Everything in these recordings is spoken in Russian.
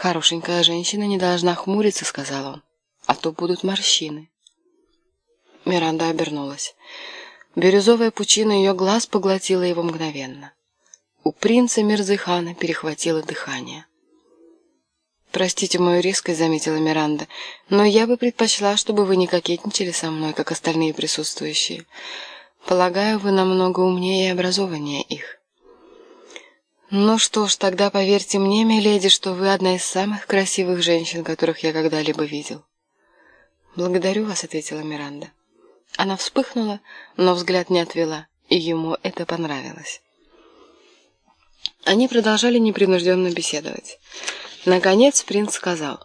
«Хорошенькая женщина не должна хмуриться», — сказал он, — «а то будут морщины». Миранда обернулась. Бирюзовая пучина ее глаз поглотила его мгновенно. У принца Мирзыхана перехватило дыхание. «Простите мою резкость», — заметила Миранда, «но я бы предпочла, чтобы вы не кокетничали со мной, как остальные присутствующие. Полагаю, вы намного умнее и образованнее их». «Ну что ж, тогда поверьте мне, миледи, что вы одна из самых красивых женщин, которых я когда-либо видел». «Благодарю вас», — ответила Миранда. Она вспыхнула, но взгляд не отвела, и ему это понравилось. Они продолжали непринужденно беседовать. Наконец принц сказал,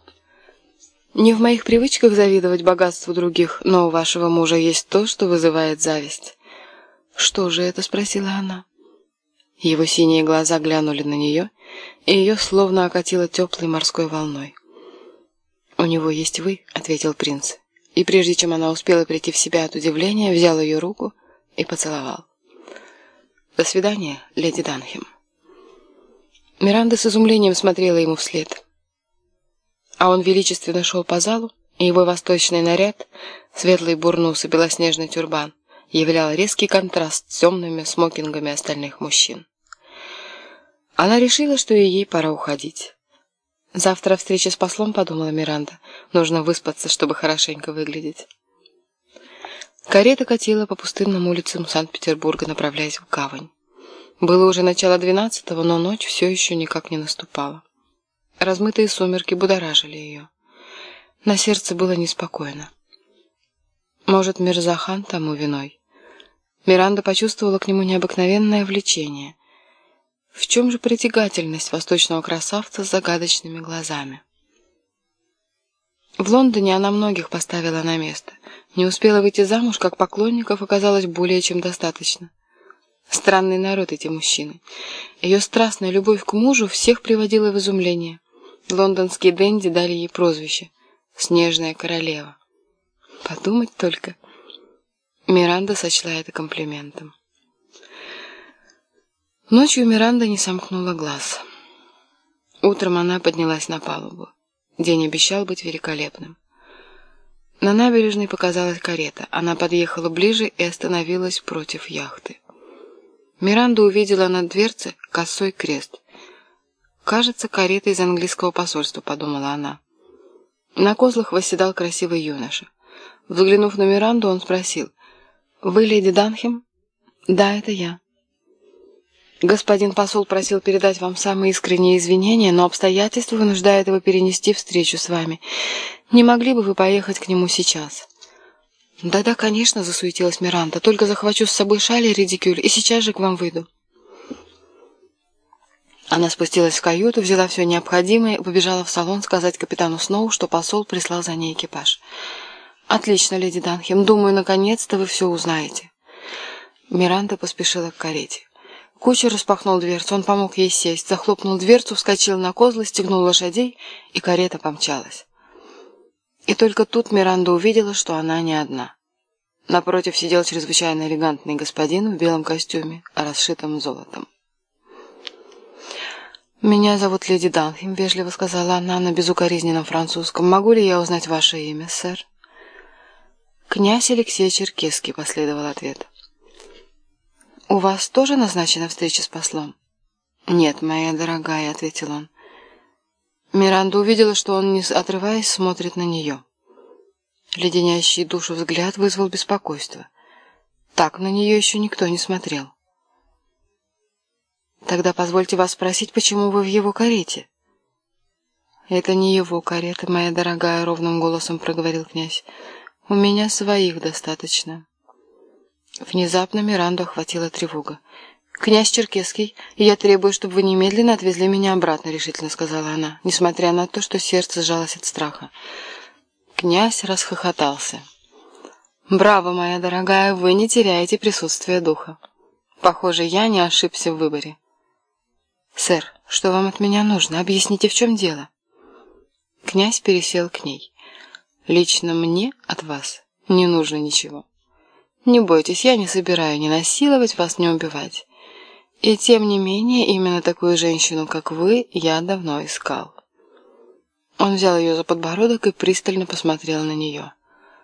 «Не в моих привычках завидовать богатству других, но у вашего мужа есть то, что вызывает зависть». «Что же это?» — спросила она. Его синие глаза глянули на нее, и ее словно окатило теплой морской волной. «У него есть вы», — ответил принц, и прежде чем она успела прийти в себя от удивления, взял ее руку и поцеловал. «До свидания, леди Данхем». Миранда с изумлением смотрела ему вслед. А он величественно шел по залу, и его восточный наряд, светлый бурнус и белоснежный тюрбан, являл резкий контраст с темными смокингами остальных мужчин. Она решила, что и ей пора уходить. «Завтра встреча с послом», — подумала Миранда. «Нужно выспаться, чтобы хорошенько выглядеть». Карета катила по пустынным улицам Санкт-Петербурга, направляясь в гавань. Было уже начало двенадцатого, но ночь все еще никак не наступала. Размытые сумерки будоражили ее. На сердце было неспокойно. Может, Мирзахан тому виной? Миранда почувствовала к нему необыкновенное влечение. В чем же притягательность восточного красавца с загадочными глазами? В Лондоне она многих поставила на место. Не успела выйти замуж, как поклонников оказалось более чем достаточно. Странный народ эти мужчины. Ее страстная любовь к мужу всех приводила в изумление. Лондонские денди дали ей прозвище «Снежная королева». Подумать только. Миранда сочла это комплиментом. Ночью Миранда не сомкнула глаз. Утром она поднялась на палубу. День обещал быть великолепным. На набережной показалась карета. Она подъехала ближе и остановилась против яхты. Миранда увидела на дверце косой крест. «Кажется, карета из английского посольства», — подумала она. На козлах восседал красивый юноша. Взглянув на Миранду, он спросил, «Вы леди Данхем?» «Да, это я». «Господин посол просил передать вам самые искренние извинения, но обстоятельства вынуждают его перенести встречу с вами. Не могли бы вы поехать к нему сейчас?» «Да-да, конечно», — засуетилась Миранда. «Только захвачу с собой шаль и редикюль, и сейчас же к вам выйду». Она спустилась в каюту, взяла все необходимое и побежала в салон сказать капитану Сноу, что посол прислал за ней экипаж. «Отлично, леди Данхем. Думаю, наконец-то вы все узнаете». Миранда поспешила к карете. Кучер распахнул дверцу, он помог ей сесть, захлопнул дверцу, вскочил на козлы, стегнул лошадей, и карета помчалась. И только тут Миранда увидела, что она не одна. Напротив сидел чрезвычайно элегантный господин в белом костюме, расшитом золотом. «Меня зовут леди Данхем», — вежливо сказала она на безукоризненном французском. «Могу ли я узнать ваше имя, сэр?» «Князь Алексей Черкесский», — последовал ответ. «У вас тоже назначена встреча с послом?» «Нет, моя дорогая», — ответил он. Миранда увидела, что он, не отрываясь, смотрит на нее. Леденящий душу взгляд вызвал беспокойство. Так на нее еще никто не смотрел. «Тогда позвольте вас спросить, почему вы в его карете?» «Это не его карета, моя дорогая», — ровным голосом проговорил князь. «У меня своих достаточно». Внезапно Миранду охватила тревога. «Князь Черкесский, я требую, чтобы вы немедленно отвезли меня обратно», — решительно сказала она, несмотря на то, что сердце сжалось от страха. Князь расхохотался. «Браво, моя дорогая, вы не теряете присутствие духа. Похоже, я не ошибся в выборе». «Сэр, что вам от меня нужно? Объясните, в чем дело?» Князь пересел к ней. «Лично мне от вас не нужно ничего. Не бойтесь, я не собираю ни насиловать вас, ни убивать. И тем не менее, именно такую женщину, как вы, я давно искал. Он взял ее за подбородок и пристально посмотрел на нее.